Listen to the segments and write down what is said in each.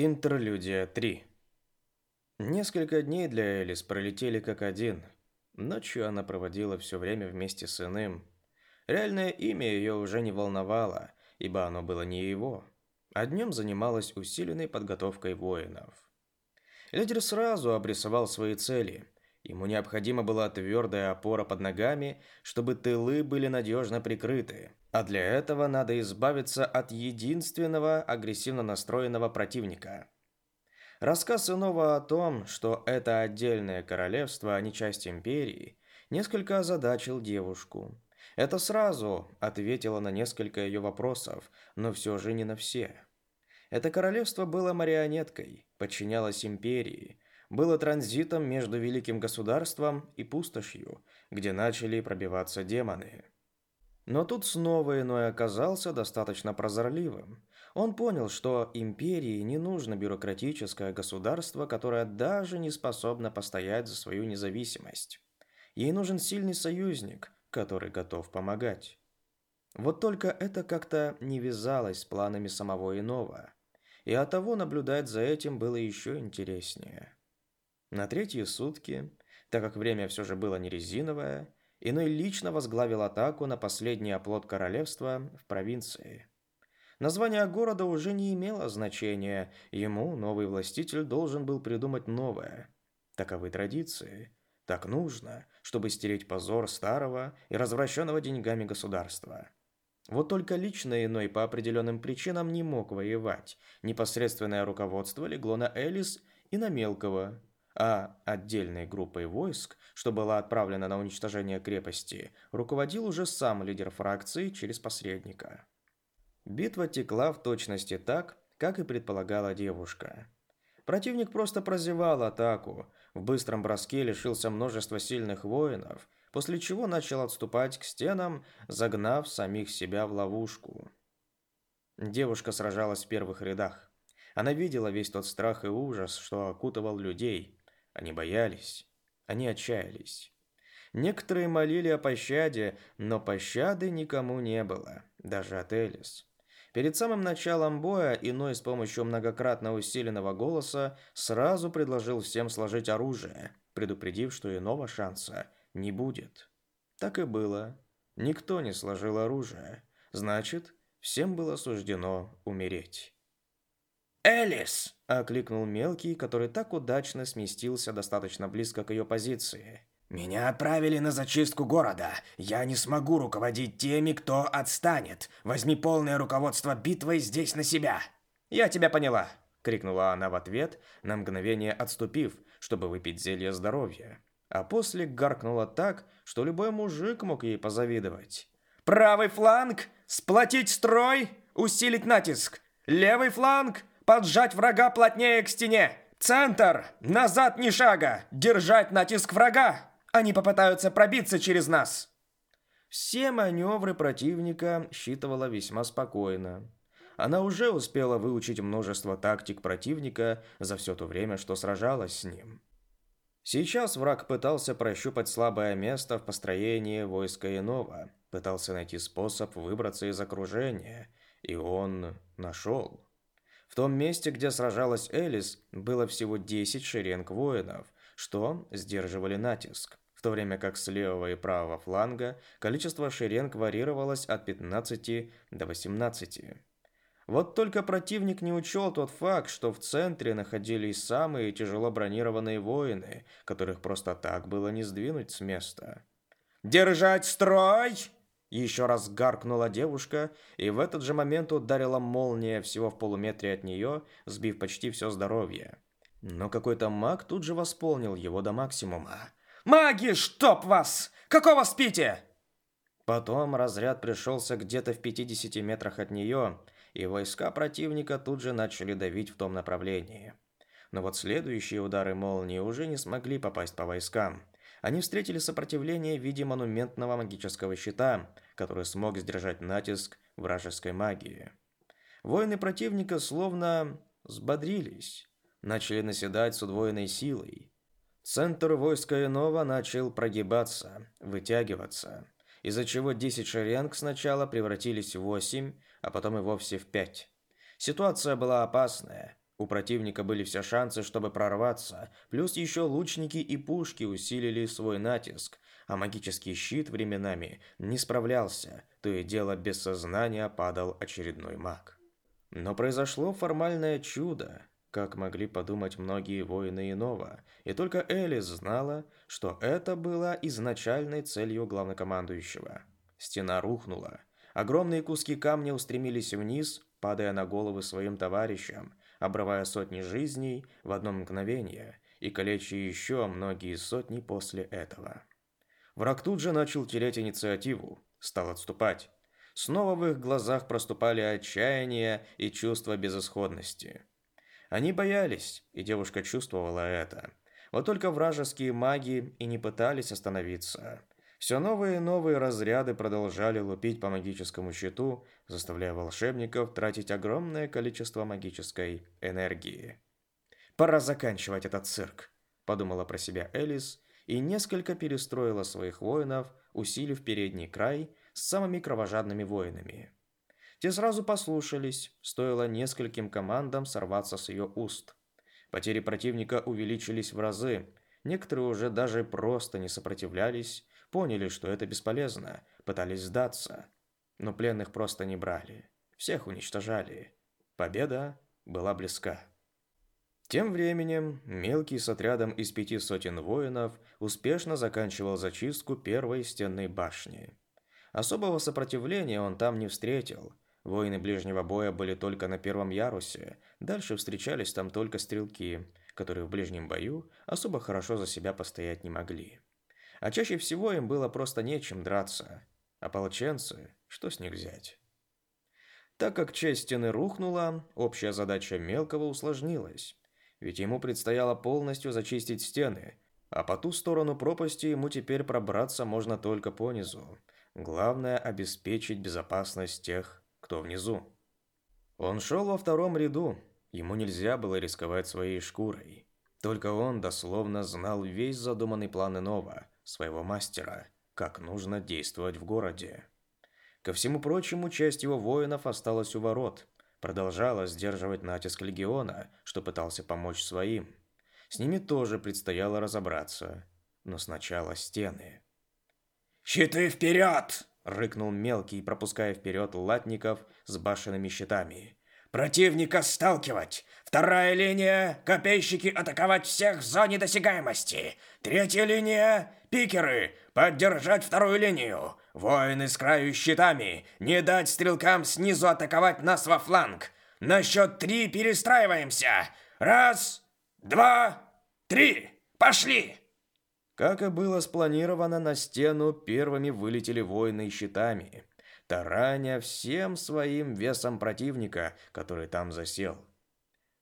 Интерлюдия 3 Несколько дней для Элис пролетели как один. Ночью она проводила все время вместе с иным. Реальное имя ее уже не волновало, ибо оно было не его. А днем занималась усиленной подготовкой воинов. Лидер сразу обрисовал свои цели. Ему необходима была твердая опора под ногами, чтобы тылы были надежно прикрыты. А для этого надо избавиться от единственного агрессивно настроенного противника. Рассказ иного о том, что это отдельное королевство, а не часть империи, несколько озадачил девушку. Это сразу ответило на несколько ее вопросов, но все же не на все. Это королевство было марионеткой, подчинялось империи, было транзитом между великим государством и пустошью, где начали пробиваться демоны. Но тут снова иной оказался достаточно прозорливым. Он понял, что империи не нужно бюрократическое государство, которое даже не способно постоять за свою независимость. Ей нужен сильный союзник, который готов помогать. Вот только это как-то не вязалось с планами самого иного. И оттого наблюдать за этим было еще интереснее. На третьи сутки, так как время все же было не резиновое, Иной лично возглавил атаку на последний оплот королевства в провинции. Название города уже не имело значения, ему новый властитель должен был придумать новое. Таковы традиции. Так нужно, чтобы стереть позор старого и развращенного деньгами государства. Вот только лично иной по определенным причинам не мог воевать. Непосредственное руководство легло на Элис и на Мелкого, а отдельной группой войск, что была отправлена на уничтожение крепости, руководил уже сам лидер фракции через посредника. Битва текла в точности так, как и предполагала девушка. Противник просто прозевал атаку, в быстром броске лишился множества сильных воинов, после чего начал отступать к стенам, загнав самих себя в ловушку. Девушка сражалась в первых рядах. Она видела весь тот страх и ужас, что окутывал людей, они боялись, они отчаялись. Некоторые молили о пощаде, но пощады никому не было, даже от Элис. Перед самым началом боя иной с помощью многократно усиленного голоса сразу предложил всем сложить оружие, предупредив, что иного шанса не будет. Так и было. Никто не сложил оружие. Значит, всем было суждено умереть. «Элис!» – окликнул мелкий, который так удачно сместился достаточно близко к ее позиции. «Меня отправили на зачистку города. Я не смогу руководить теми, кто отстанет. Возьми полное руководство битвой здесь на себя». «Я тебя поняла!» – крикнула она в ответ, на мгновение отступив, чтобы выпить зелье здоровья. А после гаркнула так, что любой мужик мог ей позавидовать. «Правый фланг! Сплотить строй! Усилить натиск! Левый фланг! Поджать врага плотнее к стене. Центр! Назад ни шага! Держать натиск врага! Они попытаются пробиться через нас!» Все маневры противника считывала весьма спокойно. Она уже успела выучить множество тактик противника за все то время, что сражалась с ним. Сейчас враг пытался прощупать слабое место в построении войска иного, пытался найти способ выбраться из окружения, и он нашел. Том месте, где сражалась Элис, было всего 10 шеренг воинов, что сдерживали натиск, в то время как с левого и правого фланга количество шеренг варьировалось от 15 до 18. Вот только противник не учел тот факт, что в центре находились самые тяжело бронированные воины, которых просто так было не сдвинуть с места. «Держать строй!» Еще раз гаркнула девушка, и в этот же момент ударила молния всего в полуметре от нее, сбив почти все здоровье. Но какой-то маг тут же восполнил его до максимума. «Маги, чтоб вас! Какого спите?» Потом разряд пришелся где-то в 50 метрах от нее, и войска противника тут же начали давить в том направлении. Но вот следующие удары молнии уже не смогли попасть по войскам – они встретили сопротивление в виде монументного магического щита, который смог сдержать натиск вражеской магии. Воины противника словно взбодрились, начали наседать с удвоенной силой. Центр войска иного начал прогибаться, вытягиваться, из-за чего 10 шеренг сначала превратились в 8, а потом и вовсе в 5. Ситуация была опасная. У противника были все шансы, чтобы прорваться, плюс еще лучники и пушки усилили свой натиск, а магический щит временами не справлялся, то и дело без сознания падал очередной маг. Но произошло формальное чудо, как могли подумать многие воины иного, и только Элис знала, что это было изначальной целью главнокомандующего. Стена рухнула. Огромные куски камня устремились вниз, падая на головы своим товарищам, обрывая сотни жизней в одно мгновение и калеча еще многие сотни после этого. Враг тут же начал терять инициативу, стал отступать. Снова в их глазах проступали отчаяние и чувство безысходности. Они боялись, и девушка чувствовала это. Вот только вражеские маги и не пытались остановиться. Все новые и новые разряды продолжали лупить по магическому щиту, заставляя волшебников тратить огромное количество магической энергии. «Пора заканчивать этот цирк», – подумала про себя Элис и несколько перестроила своих воинов, усилив передний край с самыми кровожадными воинами. Те сразу послушались, стоило нескольким командам сорваться с ее уст. Потери противника увеличились в разы, некоторые уже даже просто не сопротивлялись, Поняли, что это бесполезно, пытались сдаться. Но пленных просто не брали. Всех уничтожали. Победа была близка. Тем временем мелкий с отрядом из пяти сотен воинов успешно заканчивал зачистку первой стенной башни. Особого сопротивления он там не встретил. Воины ближнего боя были только на первом ярусе, дальше встречались там только стрелки, которые в ближнем бою особо хорошо за себя постоять не могли. А чаще всего им было просто нечем драться. Ополченцы, что с них взять? Так как часть стены рухнула, общая задача Мелкого усложнилась. Ведь ему предстояло полностью зачистить стены, а по ту сторону пропасти ему теперь пробраться можно только по низу. Главное – обеспечить безопасность тех, кто внизу. Он шел во втором ряду, ему нельзя было рисковать своей шкурой. Только он дословно знал весь задуманный план иного – своего мастера, как нужно действовать в городе. Ко всему прочему, часть его воинов осталась у ворот, продолжала сдерживать натиск легиона, что пытался помочь своим. С ними тоже предстояло разобраться, но сначала стены. «Щиты вперед!» – рыкнул мелкий, пропуская вперед латников с башенными щитами. Противника сталкивать. Вторая линия – копейщики атаковать всех в зоне досягаемости. Третья линия – пикеры поддержать вторую линию. Воины с краю щитами. Не дать стрелкам снизу атаковать нас во фланг. На счет три перестраиваемся. Раз, два, три. Пошли! Как и было спланировано, на стену первыми вылетели воины щитами тараня всем своим весом противника, который там засел.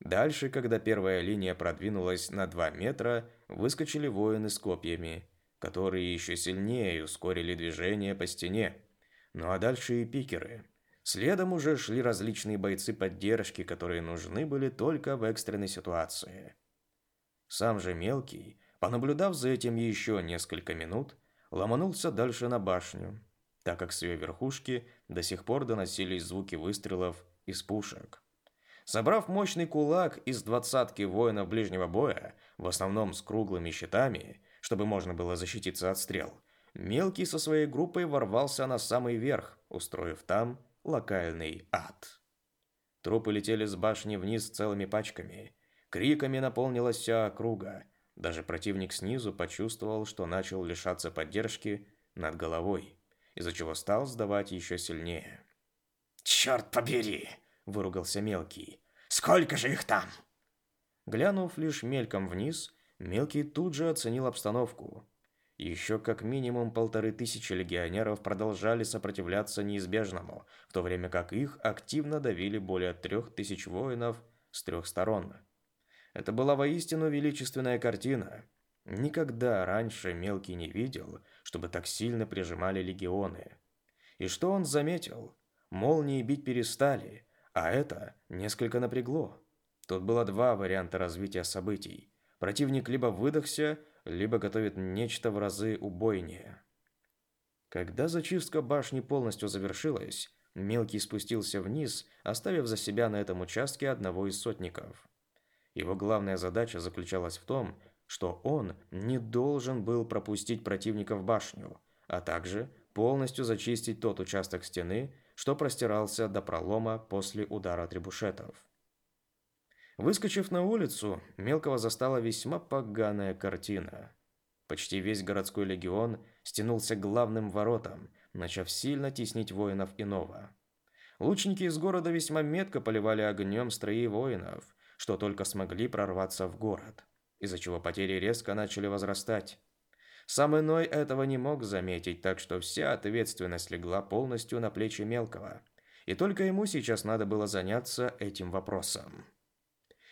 Дальше, когда первая линия продвинулась на 2 метра, выскочили воины с копьями, которые еще сильнее ускорили движение по стене. Ну а дальше и пикеры. Следом уже шли различные бойцы поддержки, которые нужны были только в экстренной ситуации. Сам же мелкий, понаблюдав за этим еще несколько минут, ломанулся дальше на башню, так как с ее верхушки до сих пор доносились звуки выстрелов из пушек. Собрав мощный кулак из двадцатки воинов ближнего боя, в основном с круглыми щитами, чтобы можно было защититься от стрел, Мелкий со своей группой ворвался на самый верх, устроив там локальный ад. Трупы летели с башни вниз целыми пачками. Криками наполнилась вся округа. Даже противник снизу почувствовал, что начал лишаться поддержки над головой из-за чего стал сдавать еще сильнее. «Черт побери!» – выругался мелкий. «Сколько же их там?» Глянув лишь мельком вниз, мелкий тут же оценил обстановку. Еще как минимум полторы тысячи легионеров продолжали сопротивляться неизбежному, в то время как их активно давили более трех тысяч воинов с трех сторон. Это была воистину величественная картина. Никогда раньше мелкий не видел, чтобы так сильно прижимали легионы. И что он заметил? Молнии бить перестали, а это несколько напрягло. Тут было два варианта развития событий. Противник либо выдохся, либо готовит нечто в разы убойнее. Когда зачистка башни полностью завершилась, Мелкий спустился вниз, оставив за себя на этом участке одного из сотников. Его главная задача заключалась в том, что он не должен был пропустить противника в башню, а также полностью зачистить тот участок стены, что простирался до пролома после удара требушетов. Выскочив на улицу, Мелкого застала весьма поганая картина. Почти весь городской легион стянулся к главным воротам, начав сильно теснить воинов иного. Лучники из города весьма метко поливали огнем строи воинов, что только смогли прорваться в город, из-за чего потери резко начали возрастать. Сам иной этого не мог заметить, так что вся ответственность легла полностью на плечи мелкого. И только ему сейчас надо было заняться этим вопросом.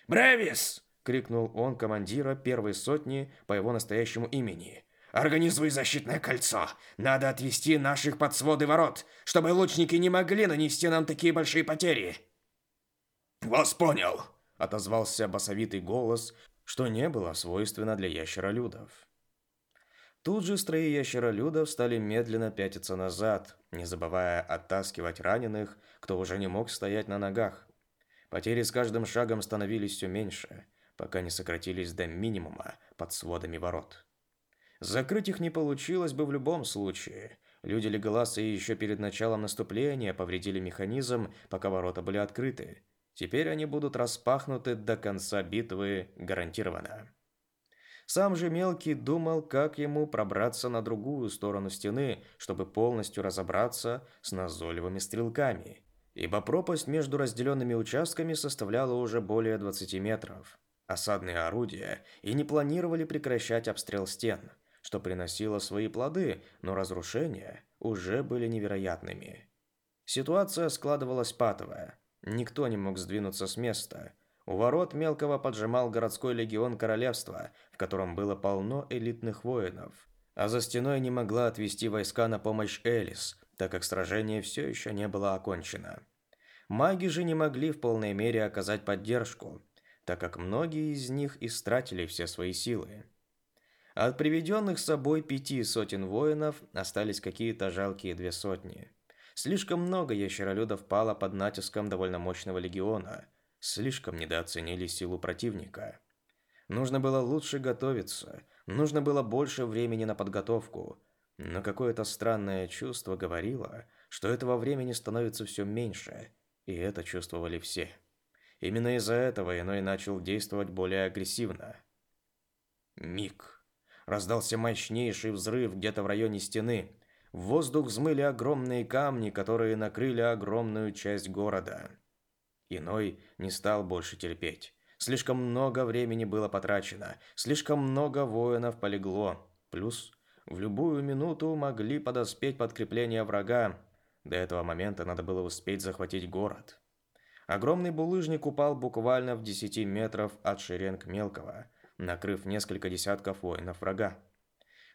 «Бревис!» — крикнул он командира первой сотни по его настоящему имени. «Организуй защитное кольцо! Надо отвести наших под своды ворот, чтобы лучники не могли нанести нам такие большие потери!» «Вас понял!» — отозвался басовитый голос, что не было свойственно для ящеролюдов. Тут же строи ящеролюдов стали медленно пятиться назад, не забывая оттаскивать раненых, кто уже не мог стоять на ногах. Потери с каждым шагом становились все меньше, пока не сократились до минимума под сводами ворот. Закрыть их не получилось бы в любом случае. Люди Леголаса еще перед началом наступления повредили механизм, пока ворота были открыты. Теперь они будут распахнуты до конца битвы гарантированно. Сам же Мелкий думал, как ему пробраться на другую сторону стены, чтобы полностью разобраться с назойливыми стрелками. Ибо пропасть между разделенными участками составляла уже более 20 метров. Осадные орудия и не планировали прекращать обстрел стен, что приносило свои плоды, но разрушения уже были невероятными. Ситуация складывалась патовая. Никто не мог сдвинуться с места – у ворот мелкого поджимал городской легион королевства, в котором было полно элитных воинов. А за стеной не могла отвести войска на помощь Элис, так как сражение все еще не было окончено. Маги же не могли в полной мере оказать поддержку, так как многие из них истратили все свои силы. От приведенных с собой пяти сотен воинов остались какие-то жалкие две сотни. Слишком много ящеролюдов пало под натиском довольно мощного легиона – слишком недооценили силу противника. Нужно было лучше готовиться, нужно было больше времени на подготовку, но какое-то странное чувство говорило, что этого времени становится все меньше, и это чувствовали все. Именно из-за этого иной начал действовать более агрессивно. Миг. Раздался мощнейший взрыв где-то в районе стены. В воздух взмыли огромные камни, которые накрыли огромную часть города. Иной не стал больше терпеть. Слишком много времени было потрачено, слишком много воинов полегло. Плюс в любую минуту могли подоспеть подкрепления врага. До этого момента надо было успеть захватить город. Огромный булыжник упал буквально в 10 метров от шеренг мелкого, накрыв несколько десятков воинов врага.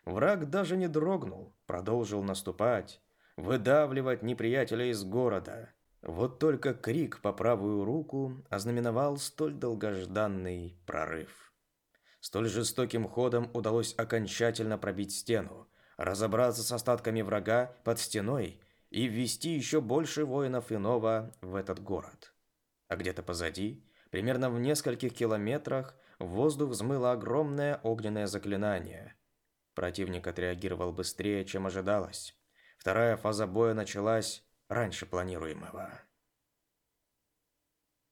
Враг даже не дрогнул, продолжил наступать, выдавливать неприятеля из города. Вот только крик по правую руку ознаменовал столь долгожданный прорыв. Столь жестоким ходом удалось окончательно пробить стену, разобраться с остатками врага под стеной и ввести еще больше воинов иного в этот город. А где-то позади, примерно в нескольких километрах, в воздух взмыло огромное огненное заклинание. Противник отреагировал быстрее, чем ожидалось. Вторая фаза боя началась раньше планируемого.